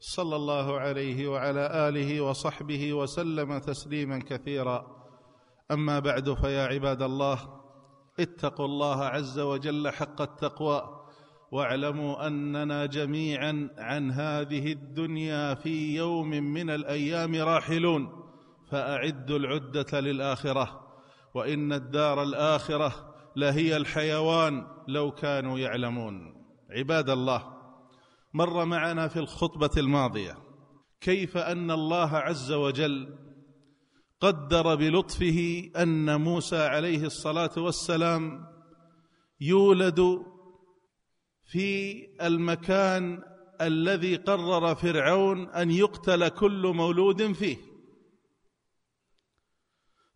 صلى الله عليه وعلى آله وصحبه وسلم تسليما كثيرا. أما بعد فيا عباد الله اتقوا الله عز وجل حق التقوى واعلموا أننا جميعا عن هذه الدنيا في يوم من الأيام راحلون فأعدوا العدة للآخرة وإن الدار الآخرة لهي الحيوان لو كانوا يعلمون. عباد الله مر معنا في الخطبة الماضية. كيف أن الله عز وجل قدر بلطفه أن موسى عليه الصلاة والسلام يولد في المكان الذي قرر فرعون أن يقتل كل مولود فيه.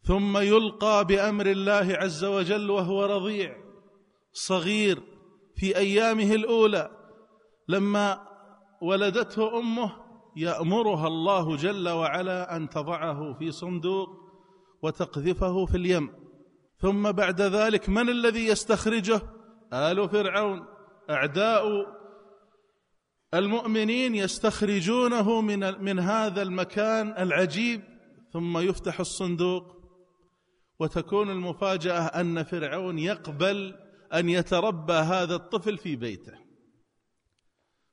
ثم يلقى بأمر الله عز وجل وهو رضيع صغير في أيامه الأولى. لما ولدته أمه يأمرها الله جل وعلا أن تضعه في صندوق وتقذفه في اليم. ثم بعد ذلك من الذي يستخرجه؟ آل فرعون. أعداء المؤمنين يستخرجونه من من هذا المكان العجيب. ثم يفتح الصندوق وتكون المفاجأة أن فرعون يقبل أن يتربى هذا الطفل في بيته.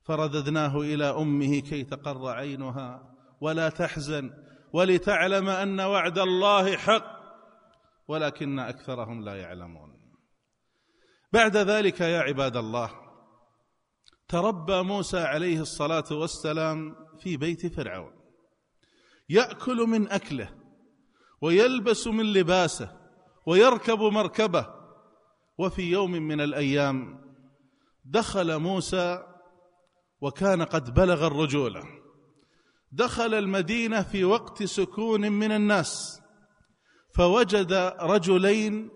فرددناه إلى أمه كي تقر عينها ولا تحزن ولتعلم أن وعد الله حق ولكن أكثرهم لا يعلمون. بعد ذلك يا عباد الله تربى موسى عليه الصلاة والسلام في بيت فرعون. يأكل من أكله ويلبس من لباسه ويركب مركبه وفي يوم من الأيام دخل موسى وكان قد بلغ الرجوله دخل المدينة في وقت سكون من الناس فوجد رجلين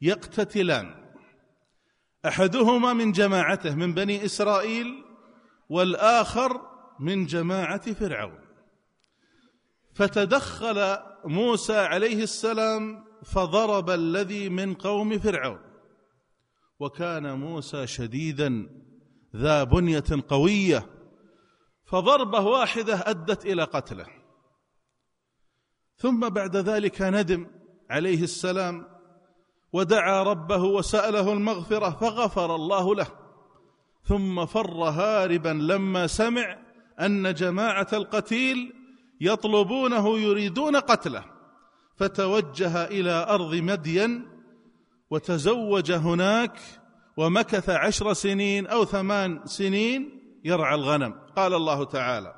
يقتتلان. أحدهما من جماعته من بني إسرائيل والآخر من جماعة فرعون. فتدخل موسى عليه السلام فضرب الذي من قوم فرعون. وكان موسى شديدا ذا بنية قوية فضربة واحدة أدت إلى قتله. ثم بعد ذلك ندم عليه السلام ودعا ربه وسأله المغفرة فغفر الله له. ثم فر هاربا لما سمع أن جماعة القتيل يطلبونه يريدون قتله فتوجه إلى أرض مدين وتزوج هناك ومكث عشر سنين أو ثمان سنين يرعى الغنم. قال الله تعالى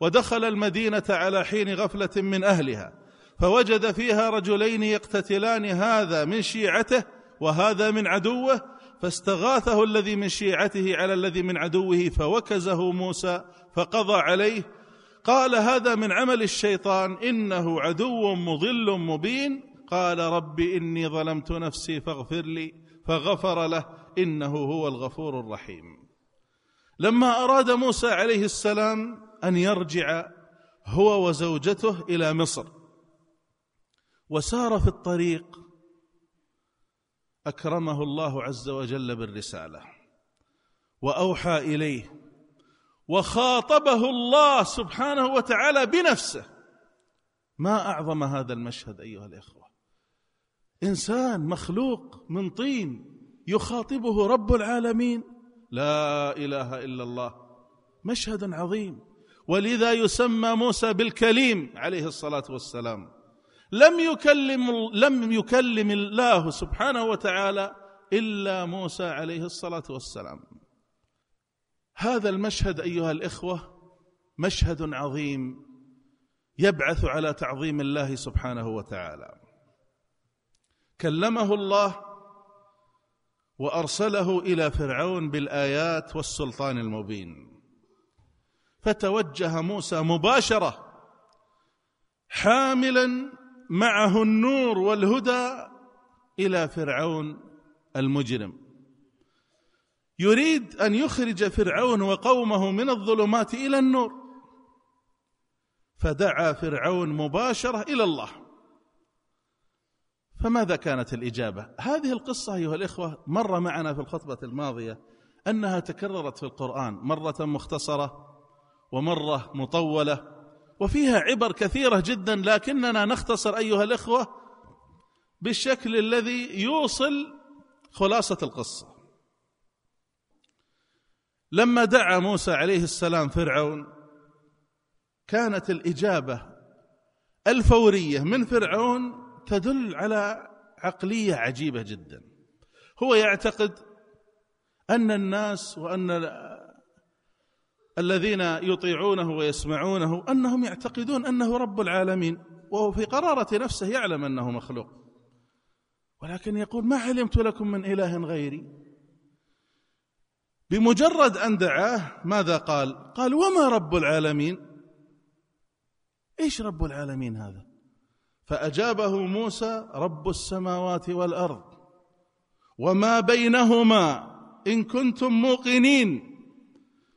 ودخل المدينة على حين غفلة من أهلها فوجد فيها رجلين يقتتلان هذا من شيعته وهذا من عدوه فاستغاثه الذي من شيعته على الذي من عدوه فوكزه موسى فقضى عليه قال هذا من عمل الشيطان إنه عدو مضل مبين قال رب إني ظلمت نفسي فاغفر لي فغفر له إنه هو الغفور الرحيم. لما أراد موسى عليه السلام أن يرجع هو وزوجته إلى مصر وسار في الطريق أكرمه الله عز وجل بالرسالة وأوحى إليه وخاطبه الله سبحانه وتعالى بنفسه. ما أعظم هذا المشهد أيها الإخوة؟ إنسان مخلوق من طين يخاطبه رب العالمين. لا إله إلا الله. مشهد عظيم. ولذا يسمى موسى بالكليم عليه الصلاة والسلام. لم يكلم لم يكلم الله سبحانه وتعالى إلا موسى عليه الصلاة والسلام. هذا المشهد أيها الإخوة مشهد عظيم يبعث على تعظيم الله سبحانه وتعالى. كلمه الله وأرسله إلى فرعون بالآيات والسلطان المبين. فتوجه موسى مباشرة حاملا معه النور والهدى إلى فرعون المجرم. يريد أن يخرج فرعون وقومه من الظلمات إلى النور. فدعا فرعون مباشرة إلى الله. فماذا كانت الإجابة؟ هذه القصة أيها الإخوة مر معنا في الخطبة الماضية أنها تكررت في القرآن مرة مختصرة ومرة مطولة وفيها عبر كثيرة جدا لكننا نختصر أيها الإخوة بالشكل الذي يوصل خلاصة القصة. لما دعا موسى عليه السلام فرعون كانت الإجابة الفورية من فرعون تدل على عقلية عجيبة جدا. هو يعتقد أن الناس وأن الذين يطيعونه ويسمعونه أنهم يعتقدون أنه رب العالمين وهو في قرارة نفسه يعلم أنه مخلوق. ولكن يقول ما علمت لكم من إله غيري؟ بمجرد أن دعاه ماذا قال؟ قال وما رب العالمين؟ إيش رب العالمين هذا؟ فأجابه موسى رب السماوات والأرض وما بينهما إن كنتم موقنين.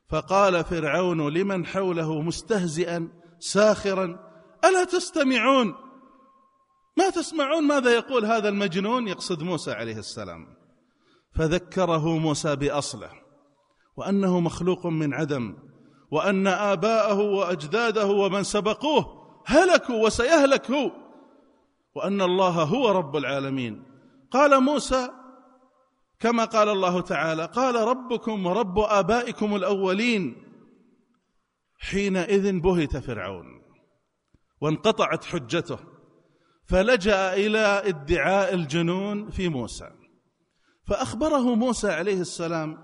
فقال فرعون لمن حوله مستهزئا ساخرا ألا تستمعون؟ ما تسمعون ماذا يقول هذا المجنون؟ يقصد موسى عليه السلام. فذكره موسى بأصله وأنه مخلوق من عدم وأن آباءه وأجداده ومن سبقوه هلكوا وسيهلك هو وأن الله هو رب العالمين. قال موسى كما قال الله تعالى قال ربكم ورب آبائكم الأولين حينئذ بهت فرعون وانقطعت حجته فلجأ إلى ادعاء الجنون في موسى. فأخبره موسى عليه السلام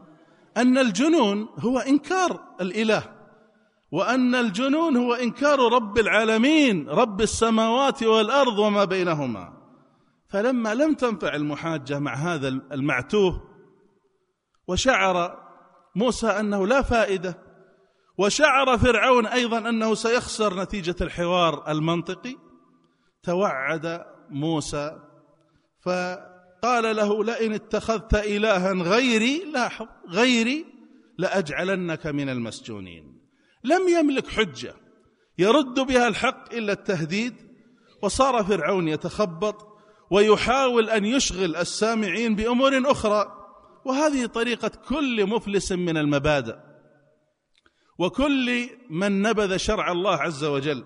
أن الجنون هو إنكار الإله. وأن الجنون هو إنكار رب العالمين رب السماوات والأرض وما بينهما. فلما لم تنفع المحاجة مع هذا المعتوه وشعر موسى أنه لا فائدة وشعر فرعون أيضا أنه سيخسر نتيجة الحوار المنطقي توعد موسى فقال له لئن اتخذت الها غيري لاحظ غيري لأجعلنك من المسجونين. لم يملك حجة يرد بها الحق إلا التهديد وصار فرعون يتخبط ويحاول أن يشغل السامعين بأمور أخرى. وهذه طريقة كل مفلس من المبادئ. وكل من نبذ شرع الله عز وجل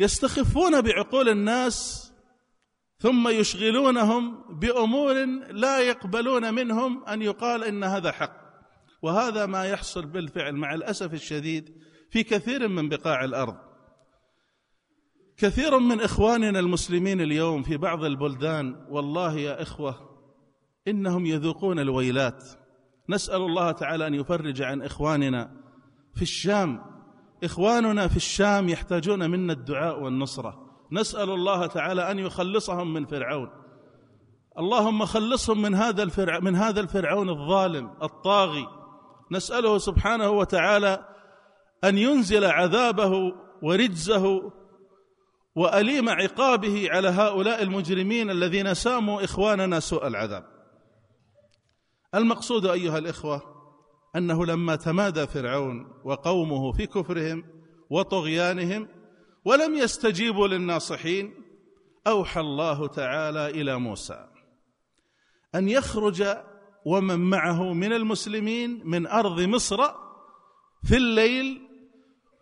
يستخفون بعقول الناس ثم يشغلونهم بأمور لا يقبلون منهم أن يقال إن هذا حق. وهذا ما يحصل بالفعل مع الأسف الشديد في كثير من بقاع الأرض. كثير من إخواننا المسلمين اليوم في بعض البلدان والله يا إخوة إنهم يذوقون الويلات. نسأل الله تعالى أن يفرج عن إخواننا في الشام. إخواننا في الشام يحتاجون منا الدعاء والنصرة. نسأل الله تعالى أن يخلصهم من فرعون. اللهم خلصهم من هذا الفرع من هذا الفرعون الظالم الطاغي. نسأله سبحانه وتعالى أن ينزل عذابه ورجزه وأليم عقابه على هؤلاء المجرمين الذين ساموا إخواننا سوء العذاب. المقصود أيها الإخوة أنه لما تمادى فرعون وقومه في كفرهم وطغيانهم ولم يستجيبوا للناصحين أوحى الله تعالى إلى موسى أن يخرج ومن معه من المسلمين من أرض مصر في الليل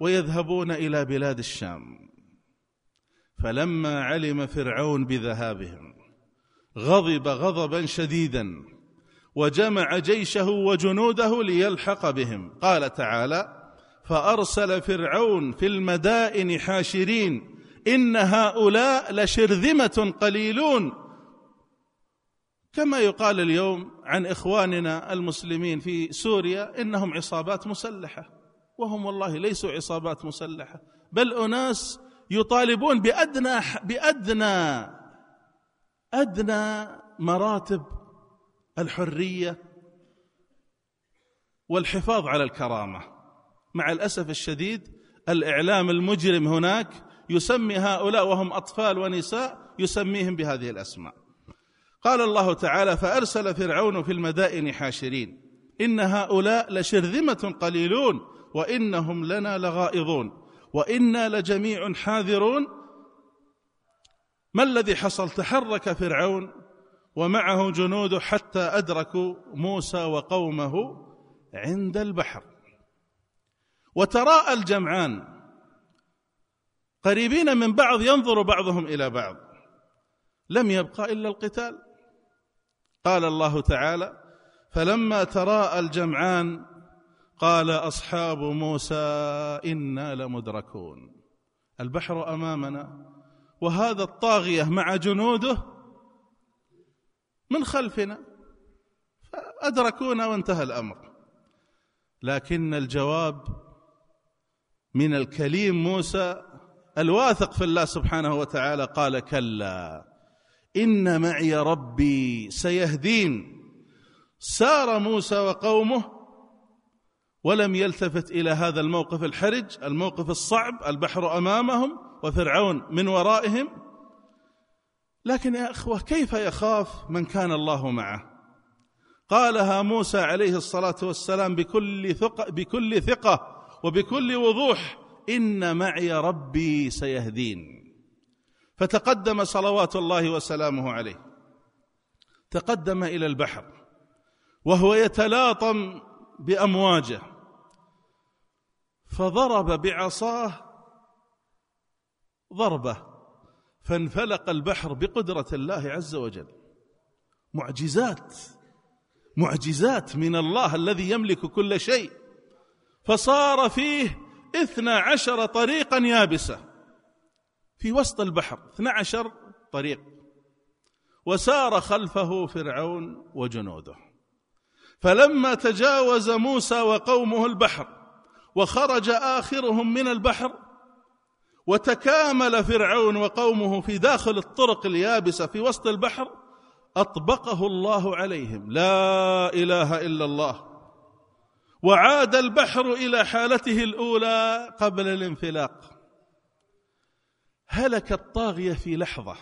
ويذهبون إلى بلاد الشام. فلما علم فرعون بذهابهم غضب غضبا شديدا وجمع جيشه وجنوده ليلحق بهم. قال تعالى فأرسل فرعون في المدائن حاشرين إن هؤلاء لشرذمة قليلون كما يقال اليوم عن إخواننا المسلمين في سوريا إنهم عصابات مسلحة وهم والله ليسوا عصابات مسلحة بل أناس يطالبون بأدنى بأدنى أدنى مراتب الحرية والحفاظ على الكرامة. مع الأسف الشديد الإعلام المجرم هناك يسمي هؤلاء وهم أطفال ونساء يسميهم بهذه الأسماء. قال الله تعالى فأرسل فرعون في المدائن حاشرين. إن هؤلاء لشرذمة قليلون وإنهم لنا لغائظون. وإنا لجميع حاذرون. ما الذي حصل؟ تحرك فرعون ومعه جنوده حتى أدركوا موسى وقومه عند البحر. وتراءى الجمعان قريبين من بعض ينظر بعضهم إلى بعض. لم يبقى إلا القتال. قال الله تعالى فلما تراءى الجمعان قال أصحاب موسى إنا لمدركون. البحر أمامنا وهذا الطاغية مع جنوده من خلفنا فأدركونا وانتهى الأمر. لكن الجواب من الكليم موسى الواثق في الله سبحانه وتعالى قال كلا. إن معي ربي سيهدين. سار موسى وقومه ولم يلتفت إلى هذا الموقف الحرج الموقف الصعب البحر أمامهم وفرعون من ورائهم. لكن يا أخوة كيف يخاف من كان الله معه؟ قالها موسى عليه الصلاة والسلام بكل ثقه بكل ثقة وبكل وضوح إن معي ربي سيهدين. فتقدم صلوات الله وسلامه عليه. تقدم إلى البحر وهو يتلاطم بأمواجه فضرب بعصاه ضربة فانفلق البحر بقدرة الله عز وجل. معجزات معجزات من الله الذي يملك كل شيء فصار فيه اثنا عشر طريقا يابسة. في وسط البحر اثنا عشر طريق. وسار خلفه فرعون وجنوده. فلما تجاوز موسى وقومه البحر وخرج آخرهم من البحر وتكامل فرعون وقومه في داخل الطرق اليابسة في وسط البحر أطبقه الله عليهم. لا إله إلا الله. وعاد البحر إلى حالته الأولى قبل الانفلاق. هلك الطاغية في لحظة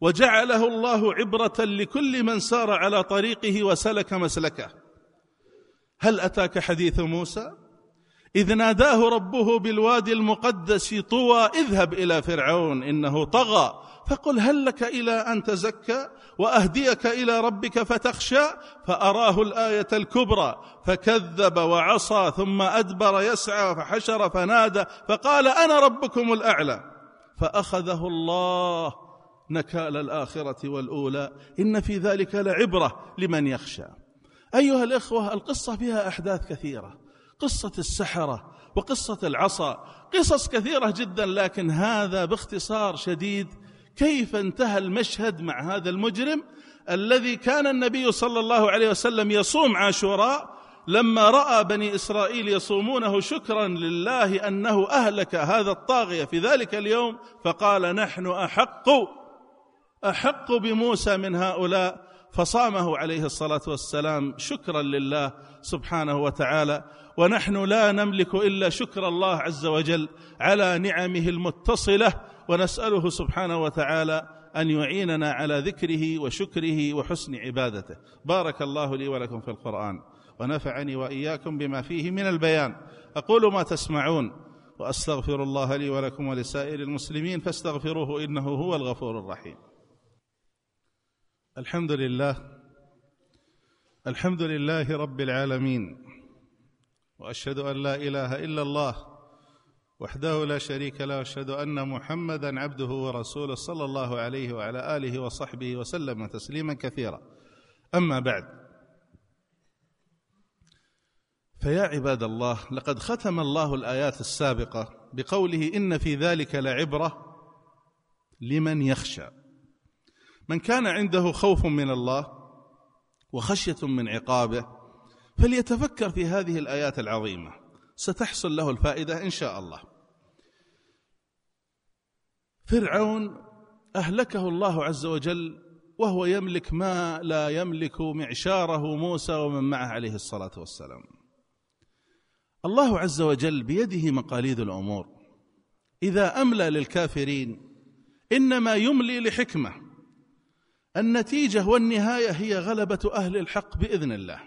وجعله الله عبرة لكل من سار على طريقه وسلك مسلكه. هل أتاك حديث موسى؟ إذ ناداه ربه بالوادي المقدس طوى اذهب إلى فرعون إنه طغى. فقل هل لك إلى أن تزكى وأهديك إلى ربك فتخشى؟ فأراه الآية الكبرى فكذب وعصى ثم أدبر يسعى فحشر فنادى فقال أنا ربكم الأعلى. فأخذه الله نكال الآخرة والأولى. إن في ذلك لعبرة لمن يخشى. أيها الإخوة القصة فيها أحداث كثيرة. قصة السحرة وقصة العصا. قصص كثيرة جدا لكن هذا باختصار شديد. كيف انتهى المشهد مع هذا المجرم الذي كان النبي صلى الله عليه وسلم يصوم عاشوراء لما رأى بني إسرائيل يصومونه شكرا لله أنه أهلك هذا الطاغية في ذلك اليوم فقال نحن أحق أحق بموسى من هؤلاء. فصامه عليه الصلاة والسلام شكرا لله سبحانه وتعالى. ونحن لا نملك إلا شكر الله عز وجل على نعمه المتصلة. ونسأله سبحانه وتعالى أن يعيننا على ذكره وشكره وحسن عبادته. بارك الله لي ولكم في القرآن. ونفعني وإياكم بما فيه من البيان. أقول ما تسمعون وأستغفر الله لي ولكم ولسائر المسلمين فاستغفروه إنه هو الغفور الرحيم. الحمد لله الحمد لله رب العالمين وأشهد أن لا إله إلا الله وحده لا شريك له وأشهد أن محمدا عبده ورسوله صلى الله عليه وعلى آله وصحبه وسلم تسليما كثيرا. أما بعد فيا عباد الله لقد ختم الله الآيات السابقة بقوله إن في ذلك لعبرة لمن يخشى. من كان عنده خوف من الله وخشية من عقابه فليتفكر في هذه الآيات العظيمة. ستحصل له الفائدة إن شاء الله. فرعون أهلكه الله عز وجل وهو يملك ما لا يملك معشاره موسى ومن معه عليه الصلاة والسلام. الله عز وجل بيده مقاليد الأمور. إذا أملى للكافرين إنما يملي لحكمة. النتيجة والنهاية هي غلبة أهل الحق بإذن الله.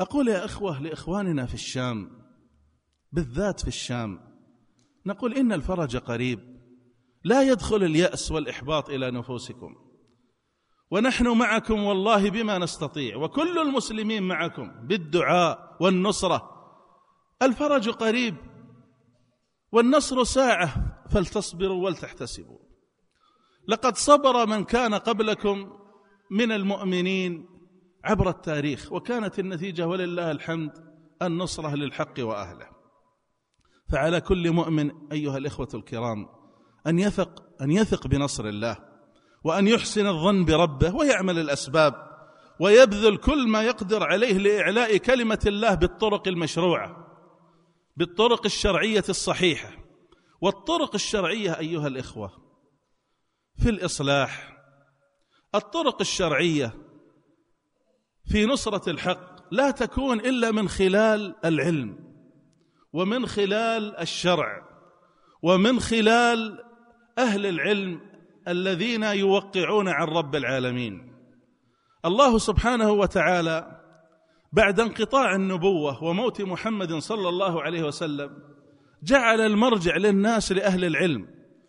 أقول يا إخوة لإخواننا في الشام بالذات في الشام نقول إن الفرج قريب. لا يدخل اليأس والإحباط إلى نفوسكم. ونحن معكم والله بما نستطيع وكل المسلمين معكم بالدعاء والنصرة. الفرج قريب والنصر ساعة فلتصبروا ولتحتسبوا. لقد صبر من كان قبلكم من المؤمنين عبر التاريخ وكانت النتيجة ولله الحمد النصرة للحق وأهله. فعلى كل مؤمن أيها الإخوة الكرام أن يثق أن يثق بنصر الله وأن يحسن الظن بربه ويعمل الأسباب ويبذل كل ما يقدر عليه لإعلاء كلمة الله بالطرق المشروعة. بالطرق الشرعية الصحيحة. والطرق الشرعية أيها الإخوة في الإصلاح الطرق الشرعية في نصرة الحق لا تكون إلا من خلال العلم ومن خلال الشرع ومن خلال أهل العلم الذين يوقعون عن رب العالمين. الله سبحانه وتعالى بعد انقطاع النبوة وموت محمد صلى الله عليه وسلم جعل المرجع للناس لأهل العلم.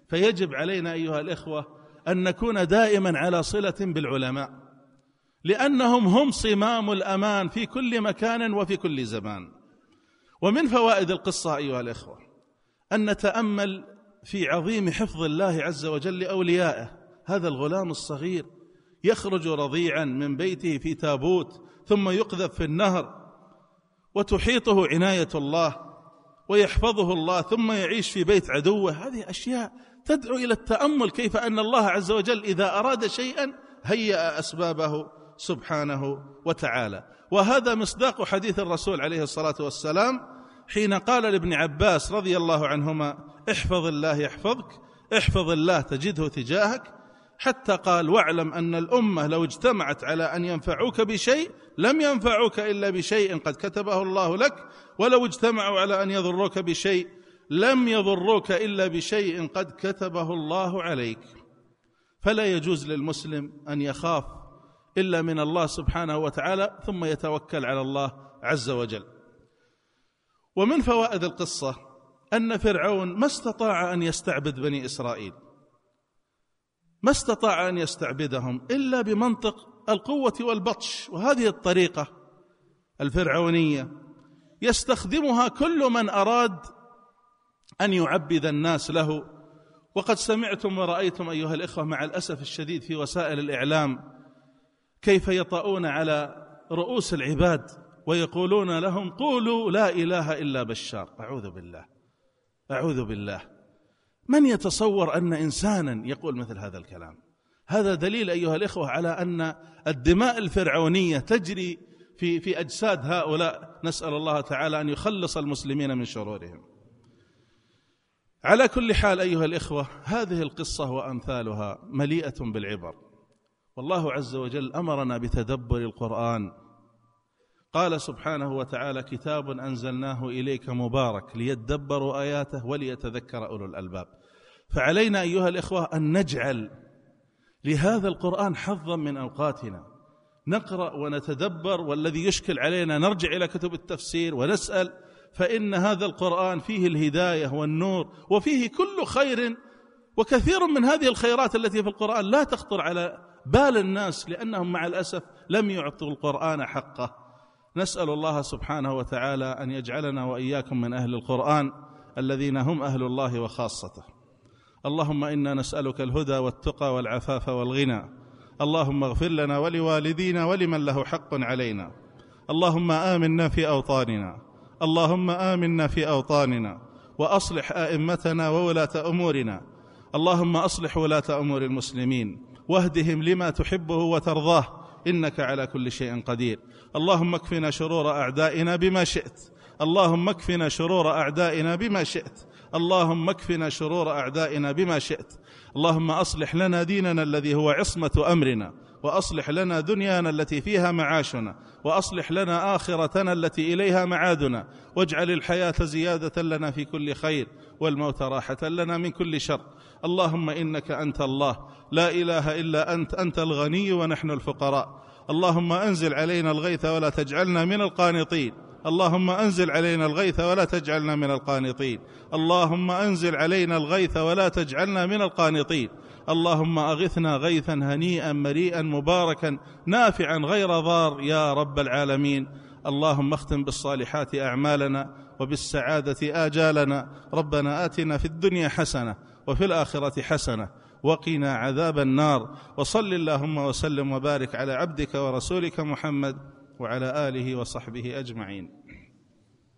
فيجب علينا أيها الإخوة أن نكون دائما على صلة بالعلماء لأنهم هم صمام الأمان في كل مكان وفي كل زمان. ومن فوائد القصة أيها الإخوة أن نتأمل في عظيم حفظ الله عز وجل لاوليائه هذا الغلام الصغير يخرج رضيعا من بيته في تابوت ثم يقذف في النهر وتحيطه عناية الله ويحفظه الله ثم يعيش في بيت عدوه. هذه أشياء تدعو إلى التأمل كيف أن الله عز وجل إذا أراد شيئا هيأ أسبابه سبحانه وتعالى. وهذا مصداق حديث الرسول عليه الصلاة والسلام حين قال لابن عباس رضي الله عنهما احفظ الله يحفظك احفظ الله تجده تجاهك حتى قال واعلم أن الأمة لو اجتمعت على أن ينفعوك بشيء لم ينفعوك إلا بشيء قد كتبه الله لك. ولو اجتمعوا على أن يضروك بشيء لم يضروك إلا بشيء قد كتبه الله عليك. فلا يجوز للمسلم أن يخاف إلا من الله سبحانه وتعالى ثم يتوكل على الله عز وجل. ومن فوائد القصة أن فرعون ما استطاع أن يستعبد بني إسرائيل. ما استطاع أن يستعبدهم إلا بمنطق القوة والبطش وهذه الطريقة الفرعونية. يستخدمها كل من أراد أن يعبد الناس له. وقد سمعتم ورأيتم أيها الإخوة مع الأسف الشديد في وسائل الإعلام كيف يطؤون على رؤوس العباد ويقولون لهم قولوا لا إله إلا بشار. أعوذ بالله. أعوذ بالله. من يتصور أن إنسانا يقول مثل هذا الكلام؟ هذا دليل أيها الإخوة على أن الدماء الفرعونية تجري في في أجساد هؤلاء. نسأل الله تعالى أن يخلص المسلمين من شرورهم. على كل حال أيها الإخوة هذه القصة وأمثالها مليئة بالعبر. والله عز وجل أمرنا بتدبر القرآن قال سبحانه وتعالى كتاب أنزلناه إليك مبارك ليدبروا آياته وليتذكر أولو الألباب. فعلينا أيها الإخوة أن نجعل لهذا القرآن حظا من أوقاتنا. نقرأ ونتدبر والذي يشكل علينا نرجع إلى كتب التفسير ونسأل فإن هذا القرآن فيه الهداية والنور وفيه كل خير وكثير من هذه الخيرات التي في القرآن لا تخطر على بال الناس لأنهم مع الأسف لم يعطوا القرآن حقه. نسأل الله سبحانه وتعالى أن يجعلنا وإياكم من أهل القرآن الذين هم أهل الله وخاصته. اللهم إنا نسألك الهدى والتقى والعفاف والغنى. اللهم اغفر لنا ولوالدينا ولمن له حق علينا. اللهم آمنا في أوطاننا. اللهم آمنا في أوطاننا. وأصلح أئمتنا وولاة أمورنا. اللهم أصلح ولاة أمور المسلمين. واهدهم لما تحبه وترضاه. إنك على كل شيء قدير. اللهم اكفنا شرور أعدائنا بما شئت. اللهم اكفنا شرور أعدائنا بما شئت. اللهم اكفنا شرور أعدائنا بما شئت. اللهم أصلح لنا ديننا الذي هو عصمة أمرنا وأصلح لنا دنيانا التي فيها معاشنا وأصلح لنا آخرتنا التي إليها معادنا. واجعل الحياة زيادة لنا في كل خير والموت راحة لنا من كل شر. اللهم إنك أنت الله. لا إله إلا أنت أنت الغني ونحن الفقراء. اللهم أنزل علينا الغيث ولا تجعلنا من القانطين. اللهم أنزل علينا الغيث ولا تجعلنا من القانطين. اللهم أنزل علينا الغيث ولا تجعلنا من القانطين. اللهم أغثنا غيثا هنيئا مريئا مباركا نافعا غير ضار يا رب العالمين. اللهم اختم بالصالحات أعمالنا وبالسعادة آجالنا. ربنا آتنا في الدنيا حسنة وفي الآخرة حسنة. وقنا عذاب النار. وصل اللهم وسلم وبارك على عبدك ورسولك محمد وعلى آله وصحبه أجمعين.